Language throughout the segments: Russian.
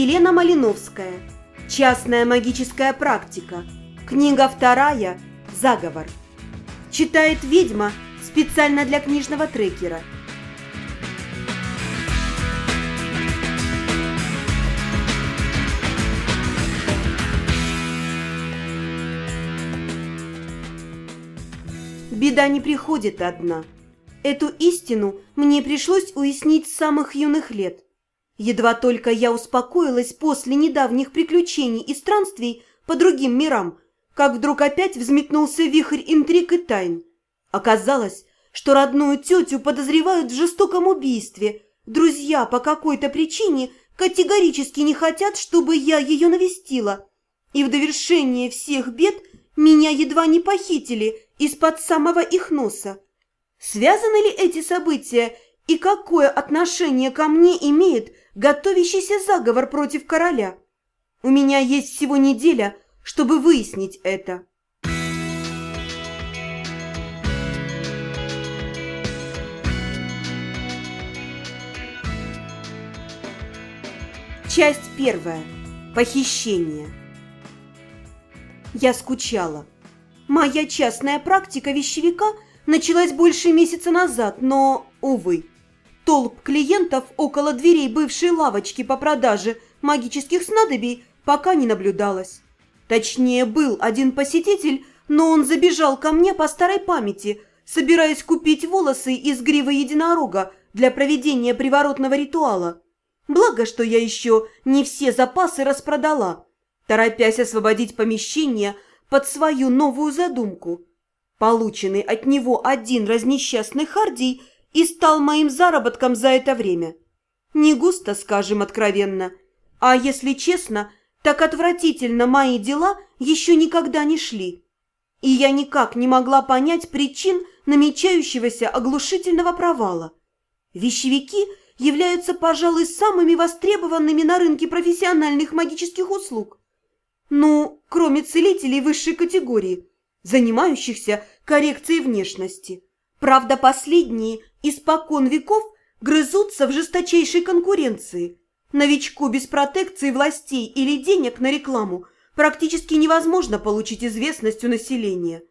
Елена Малиновская. Частная магическая практика. Книга вторая. Заговор. Читает ведьма специально для книжного трекера. Беда не приходит одна. Эту истину мне пришлось уяснить с самых юных лет. Едва только я успокоилась после недавних приключений и странствий по другим мирам, как вдруг опять взметнулся вихрь интриг и тайн. Оказалось, что родную тетю подозревают в жестоком убийстве. Друзья по какой-то причине категорически не хотят, чтобы я ее навестила. И в довершение всех бед меня едва не похитили из-под самого их носа. Связаны ли эти события и какое отношение ко мне имеет готовящийся заговор против короля? У меня есть всего неделя, чтобы выяснить это. Часть первая. Похищение. Я скучала. Моя частная практика вещевика началась больше месяца назад, но, увы, толп клиентов около дверей бывшей лавочки по продаже магических снадобий пока не наблюдалось. Точнее, был один посетитель, но он забежал ко мне по старой памяти, собираясь купить волосы из гривы единорога для проведения приворотного ритуала. Благо, что я еще не все запасы распродала, торопясь освободить помещение под свою новую задумку. Полученный от него один разнесчастный Хардий – и стал моим заработком за это время. Не густо, скажем откровенно, а если честно, так отвратительно мои дела еще никогда не шли. И я никак не могла понять причин намечающегося оглушительного провала. Вещевики являются, пожалуй, самыми востребованными на рынке профессиональных магических услуг. Ну, кроме целителей высшей категории, занимающихся коррекцией внешности. Правда, последние испокон веков грызутся в жесточайшей конкуренции. Новичку без протекции властей или денег на рекламу практически невозможно получить известность у населения.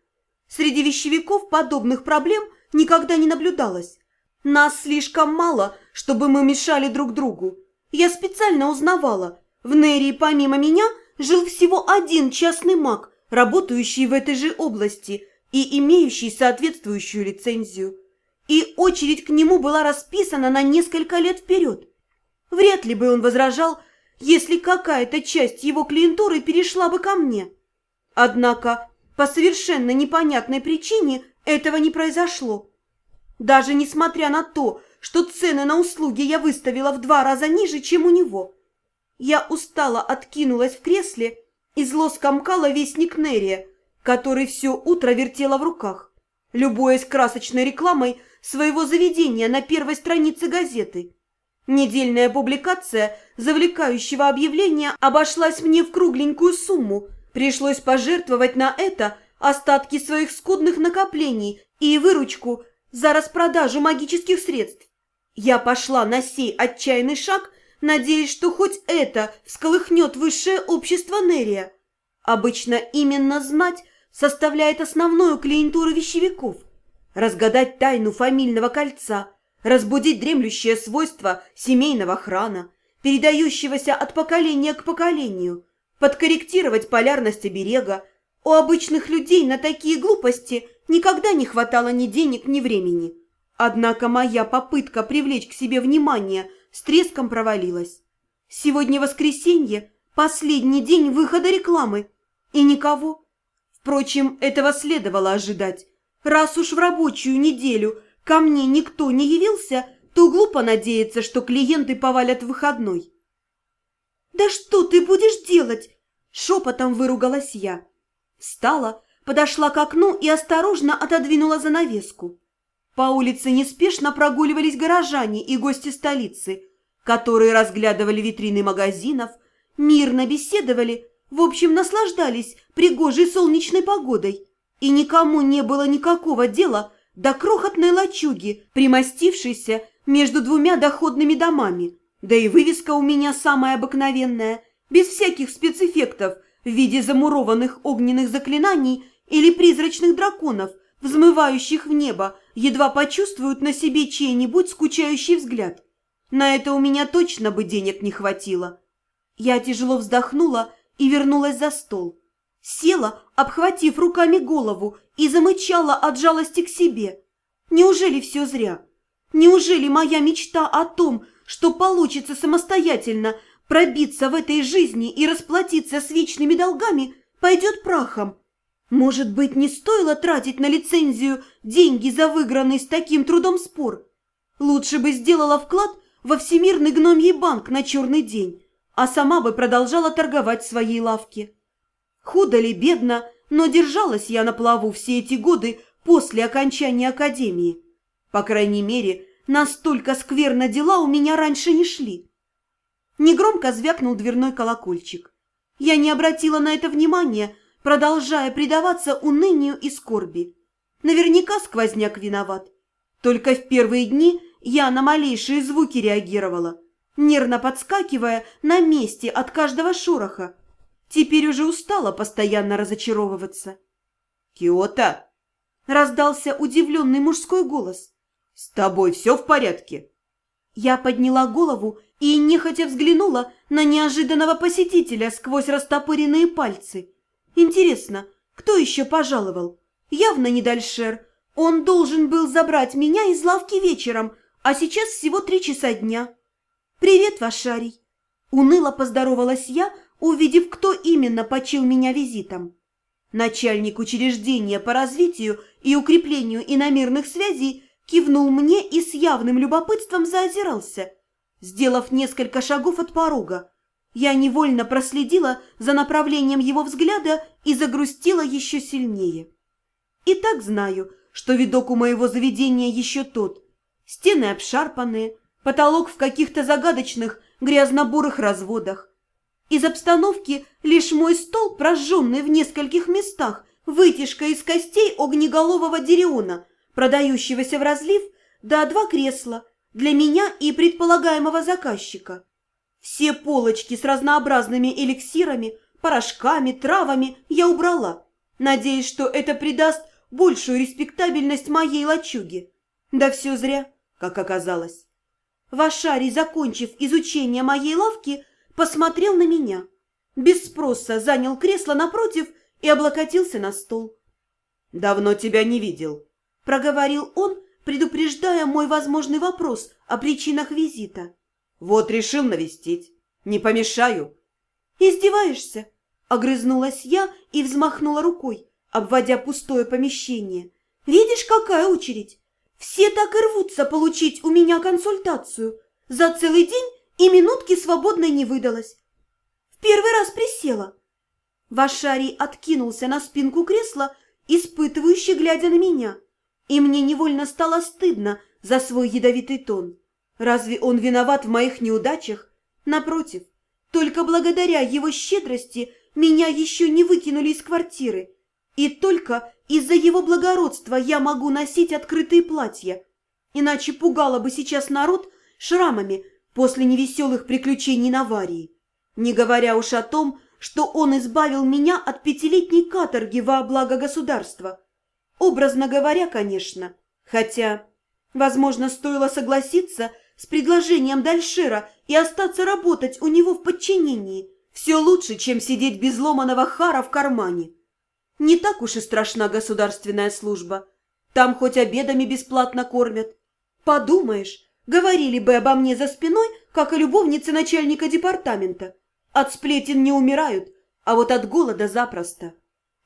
Среди вещевиков подобных проблем никогда не наблюдалось. Нас слишком мало, чтобы мы мешали друг другу. Я специально узнавала. В Нерии помимо меня жил всего один частный маг, работающий в этой же области – и имеющий соответствующую лицензию. И очередь к нему была расписана на несколько лет вперед. Вряд ли бы он возражал, если какая-то часть его клиентуры перешла бы ко мне. Однако по совершенно непонятной причине этого не произошло. Даже несмотря на то, что цены на услуги я выставила в два раза ниже, чем у него. Я устало откинулась в кресле и зло скомкала вестник Нерия, который все утро вертела в руках, любуясь красочной рекламой своего заведения на первой странице газеты. Недельная публикация завлекающего объявления обошлась мне в кругленькую сумму. Пришлось пожертвовать на это остатки своих скудных накоплений и выручку за распродажу магических средств. Я пошла на сей отчаянный шаг, надеясь, что хоть это всколыхнет высшее общество Нерия. Обычно именно знать составляет основную клиентуру вещевиков. Разгадать тайну фамильного кольца, разбудить дремлющее свойство семейного храна, передающегося от поколения к поколению, подкорректировать полярность оберега. У обычных людей на такие глупости никогда не хватало ни денег, ни времени. Однако моя попытка привлечь к себе внимание с треском провалилась. Сегодня воскресенье, последний день выхода рекламы, и никого, Впрочем, этого следовало ожидать. Раз уж в рабочую неделю ко мне никто не явился, то глупо надеяться, что клиенты повалят в выходной. «Да что ты будешь делать?» – шепотом выругалась я. Встала, подошла к окну и осторожно отодвинула занавеску. По улице неспешно прогуливались горожане и гости столицы, которые разглядывали витрины магазинов, мирно беседовали в общем, наслаждались пригожей солнечной погодой, и никому не было никакого дела до крохотной лачуги, примостившейся между двумя доходными домами, Да и вывеска у меня самая обыкновенная, без всяких спецэффектов в виде замурованных огненных заклинаний или призрачных драконов, взмывающих в небо, едва почувствуют на себе чей-нибудь скучающий взгляд. На это у меня точно бы денег не хватило. Я тяжело вздохнула и вернулась за стол. Села, обхватив руками голову, и замычала от жалости к себе. Неужели все зря? Неужели моя мечта о том, что получится самостоятельно пробиться в этой жизни и расплатиться с вечными долгами, пойдет прахом? Может быть, не стоило тратить на лицензию деньги за выигранный с таким трудом спор? Лучше бы сделала вклад во Всемирный гномий банк на черный день, а сама бы продолжала торговать своей лавке. Худо ли, бедно, но держалась я на плаву все эти годы после окончания академии. По крайней мере, настолько скверно дела у меня раньше не шли. Негромко звякнул дверной колокольчик. Я не обратила на это внимания, продолжая предаваться унынию и скорби. Наверняка сквозняк виноват. Только в первые дни я на малейшие звуки реагировала, нервно подскакивая на месте от каждого шороха. Теперь уже устала постоянно разочаровываться. «Киота!» – раздался удивленный мужской голос. «С тобой все в порядке?» Я подняла голову и нехотя взглянула на неожиданного посетителя сквозь растопыренные пальцы. Интересно, кто еще пожаловал? Явно не Дальшер. Он должен был забрать меня из лавки вечером, а сейчас всего три часа дня. «Привет, Вашарий!» Уныло поздоровалась я, увидев, кто именно почил меня визитом. Начальник учреждения по развитию и укреплению иномерных связей кивнул мне и с явным любопытством заозирался, сделав несколько шагов от порога. Я невольно проследила за направлением его взгляда и загрустила еще сильнее. И так знаю, что видок у моего заведения еще тот. Стены обшарпанные, потолок в каких-то загадочных грязно-бурых разводах. Из обстановки лишь мой стол, прожженный в нескольких местах, вытяжка из костей огнеголового дериона, продающегося в разлив, да два кресла для меня и предполагаемого заказчика. Все полочки с разнообразными эликсирами, порошками, травами я убрала, надеясь, что это придаст большую респектабельность моей лачуге. Да все зря, как оказалось. Вашарий, закончив изучение моей лавки, посмотрел на меня. Без спроса занял кресло напротив и облокотился на стол. «Давно тебя не видел», – проговорил он, предупреждая мой возможный вопрос о причинах визита. «Вот решил навестить. Не помешаю». «Издеваешься?» – огрызнулась я и взмахнула рукой, обводя пустое помещение. «Видишь, какая очередь? Все так и рвутся получить у меня консультацию. За целый день и минутки свободной не выдалось. В первый раз присела. Вашарий откинулся на спинку кресла, испытывающе глядя на меня. И мне невольно стало стыдно за свой ядовитый тон. Разве он виноват в моих неудачах? Напротив, только благодаря его щедрости меня еще не выкинули из квартиры. И только из-за его благородства я могу носить открытые платья. Иначе пугала бы сейчас народ шрамами после невеселых приключений на аварии. Не говоря уж о том, что он избавил меня от пятилетней каторги во благо государства. Образно говоря, конечно. Хотя, возможно, стоило согласиться с предложением Дальшира и остаться работать у него в подчинении. Все лучше, чем сидеть без ломаного хара в кармане. Не так уж и страшна государственная служба. Там хоть обедами бесплатно кормят. Подумаешь, говорили бы обо мне за спиной, как и любовницы начальника департамента. От сплетен не умирают, а вот от голода запросто.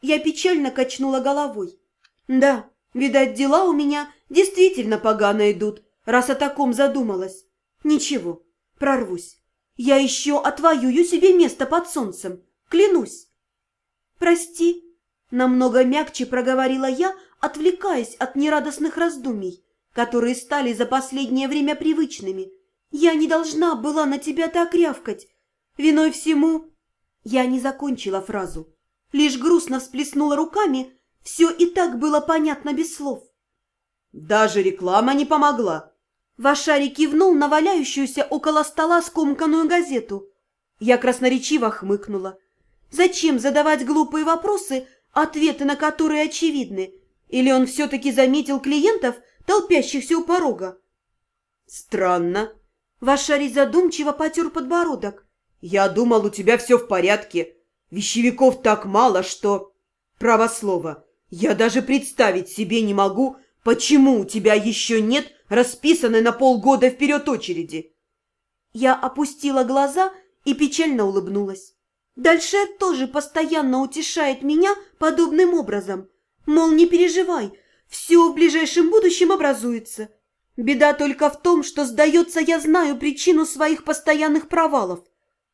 Я печально качнула головой. Да, видать, дела у меня действительно погано идут, раз о таком задумалась. Ничего, прорвусь. Я еще отвоюю себе место под солнцем, клянусь. Прости, Намного мягче проговорила я, отвлекаясь от нерадостных раздумий, которые стали за последнее время привычными. Я не должна была на тебя так рявкать. Виной всему... Я не закончила фразу. Лишь грустно всплеснула руками, все и так было понятно без слов. «Даже реклама не помогла!» Вашари кивнул на валяющуюся около стола скомканную газету. Я красноречиво хмыкнула. Зачем задавать глупые вопросы, ответы на которые очевидны? Или он все-таки заметил клиентов, толпящихся у порога? Странно. Вашари задумчиво потер подбородок. Я думал, у тебя все в порядке. Вещевиков так мало, что... Право слово, я даже представить себе не могу, почему у тебя еще нет расписанной на полгода вперед очереди. Я опустила глаза и печально улыбнулась. Дальше тоже постоянно утешает меня подобным образом. Мол, не переживай, все в ближайшем будущем образуется. Беда только в том, что, сдается, я знаю причину своих постоянных провалов.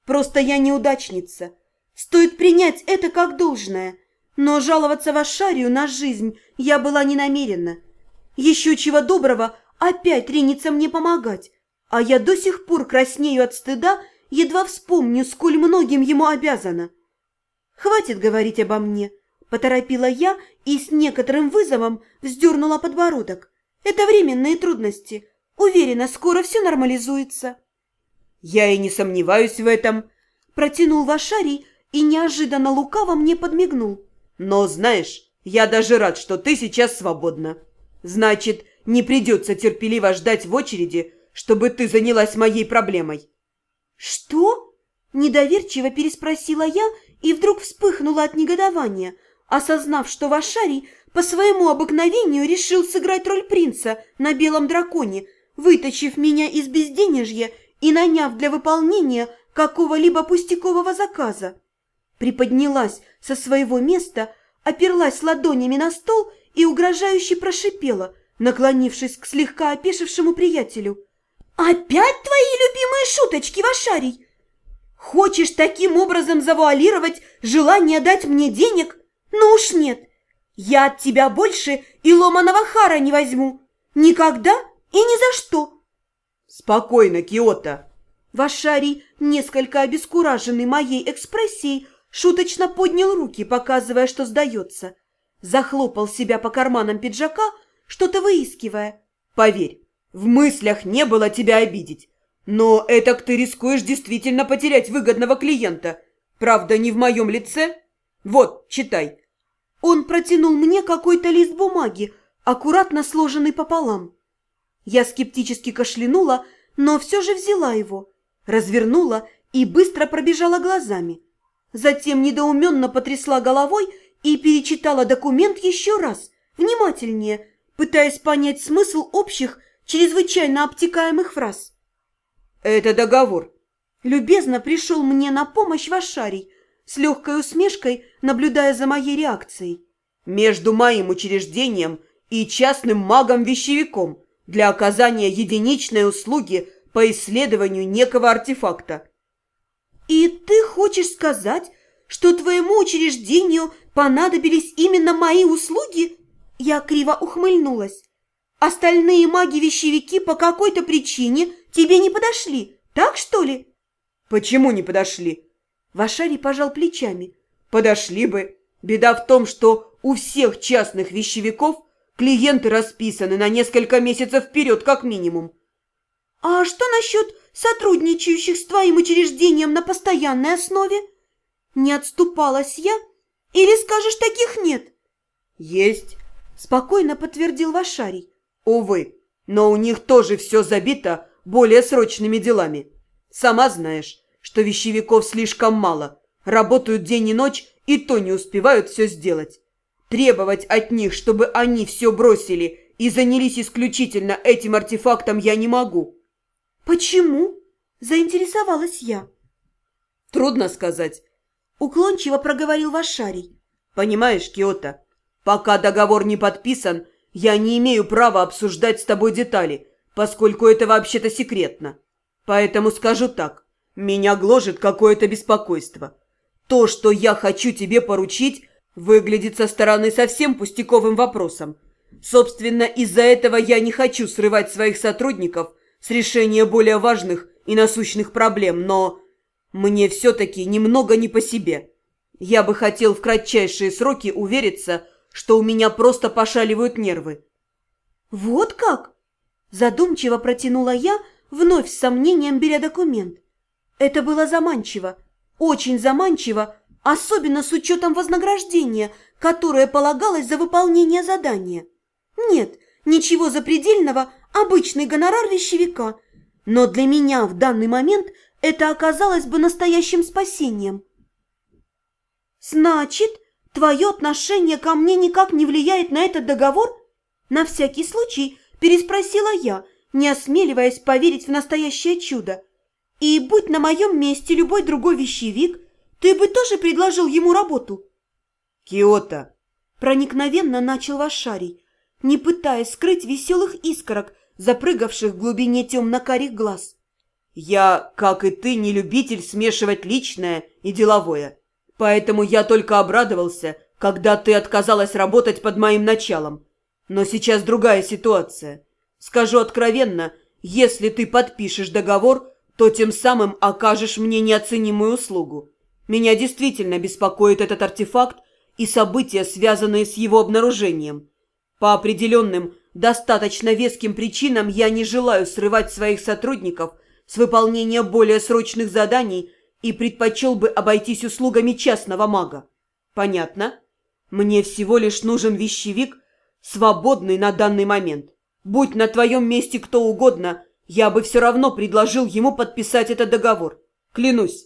Просто я неудачница. Стоит принять это как должное. Но жаловаться в Ашарию на жизнь я была не намерена. Еще чего доброго опять ринется мне помогать. А я до сих пор краснею от стыда, едва вспомню, сколь многим ему обязана. «Хватит говорить обо мне», – поторопила я и с некоторым вызовом вздернула подбородок. «Это временные трудности. Уверена, скоро все нормализуется». «Я и не сомневаюсь в этом», – протянул Вашарий и неожиданно лукаво мне подмигнул. «Но знаешь, я даже рад, что ты сейчас свободна. Значит, не придется терпеливо ждать в очереди, чтобы ты занялась моей проблемой». «Что?» – недоверчиво переспросила я и вдруг вспыхнула от негодования, осознав, что Вашарий по своему обыкновению решил сыграть роль принца на белом драконе, вытащив меня из безденежья и наняв для выполнения какого-либо пустякового заказа. Приподнялась со своего места, оперлась ладонями на стол и угрожающе прошипела – наклонившись к слегка опешившему приятелю. «Опять твои любимые шуточки, Вашарий? Хочешь таким образом завуалировать желание дать мне денег? Ну уж нет, я от тебя больше и ломаного хара не возьму. Никогда и ни за что!» «Спокойно, Киота!» Вашарий, несколько обескураженный моей экспрессией, шуточно поднял руки, показывая, что сдается. Захлопал себя по карманам пиджака, что-то выискивая. Поверь, в мыслях не было тебя обидеть. Но этак ты рискуешь действительно потерять выгодного клиента. Правда, не в моем лице. Вот, читай. Он протянул мне какой-то лист бумаги, аккуратно сложенный пополам. Я скептически кашлянула, но все же взяла его, развернула и быстро пробежала глазами. Затем недоуменно потрясла головой и перечитала документ еще раз, внимательнее, пытаясь понять смысл общих, чрезвычайно обтекаемых фраз. «Это договор». Любезно пришел мне на помощь Вашарий, с легкой усмешкой, наблюдая за моей реакцией. «Между моим учреждением и частным магом-вещевиком для оказания единичной услуги по исследованию некого артефакта». «И ты хочешь сказать, что твоему учреждению понадобились именно мои услуги?» Я криво ухмыльнулась. Остальные маги-вещевики по какой-то причине тебе не подошли, так что ли? Почему не подошли? Вашари пожал плечами. Подошли бы. Беда в том, что у всех частных вещевиков клиенты расписаны на несколько месяцев вперед, как минимум. А что насчет сотрудничающих с твоим учреждением на постоянной основе? Не отступалась я? Или скажешь, таких нет? Есть. Спокойно подтвердил Вашарий. Увы, но у них тоже все забито более срочными делами. Сама знаешь, что вещевиков слишком мало. Работают день и ночь и то не успевают все сделать. Требовать от них, чтобы они все бросили и занялись исключительно этим артефактом я не могу. Почему? Заинтересовалась я. Трудно сказать. Уклончиво проговорил Вашарий. Понимаешь, Киота, Пока договор не подписан, я не имею права обсуждать с тобой детали, поскольку это вообще-то секретно. Поэтому скажу так, меня гложет какое-то беспокойство. То, что я хочу тебе поручить, выглядит со стороны совсем пустяковым вопросом. Собственно, из-за этого я не хочу срывать своих сотрудников с решения более важных и насущных проблем, но мне все-таки немного не по себе. Я бы хотел в кратчайшие сроки увериться, что у меня просто пошаливают нервы. «Вот как?» Задумчиво протянула я, вновь с сомнением беря документ. Это было заманчиво, очень заманчиво, особенно с учетом вознаграждения, которое полагалось за выполнение задания. Нет, ничего запредельного, обычный гонорар вещевика. Но для меня в данный момент это оказалось бы настоящим спасением. Значит, твое отношение ко мне никак не влияет на этот договор? На всякий случай переспросила я, не осмеливаясь поверить в настоящее чудо. И будь на моем месте любой другой вещевик, ты бы тоже предложил ему работу. Киота, проникновенно начал Вашарий, не пытаясь скрыть веселых искорок, запрыгавших в глубине темно-карих глаз. «Я, как и ты, не любитель смешивать личное и деловое, поэтому я только обрадовался, когда ты отказалась работать под моим началом. Но сейчас другая ситуация. Скажу откровенно, если ты подпишешь договор, то тем самым окажешь мне неоценимую услугу. Меня действительно беспокоит этот артефакт и события, связанные с его обнаружением. По определенным, достаточно веским причинам я не желаю срывать своих сотрудников с выполнения более срочных заданий и предпочел бы обойтись услугами частного мага. Понятно? Мне всего лишь нужен вещевик, свободный на данный момент. Будь на твоем месте кто угодно, я бы все равно предложил ему подписать этот договор. Клянусь,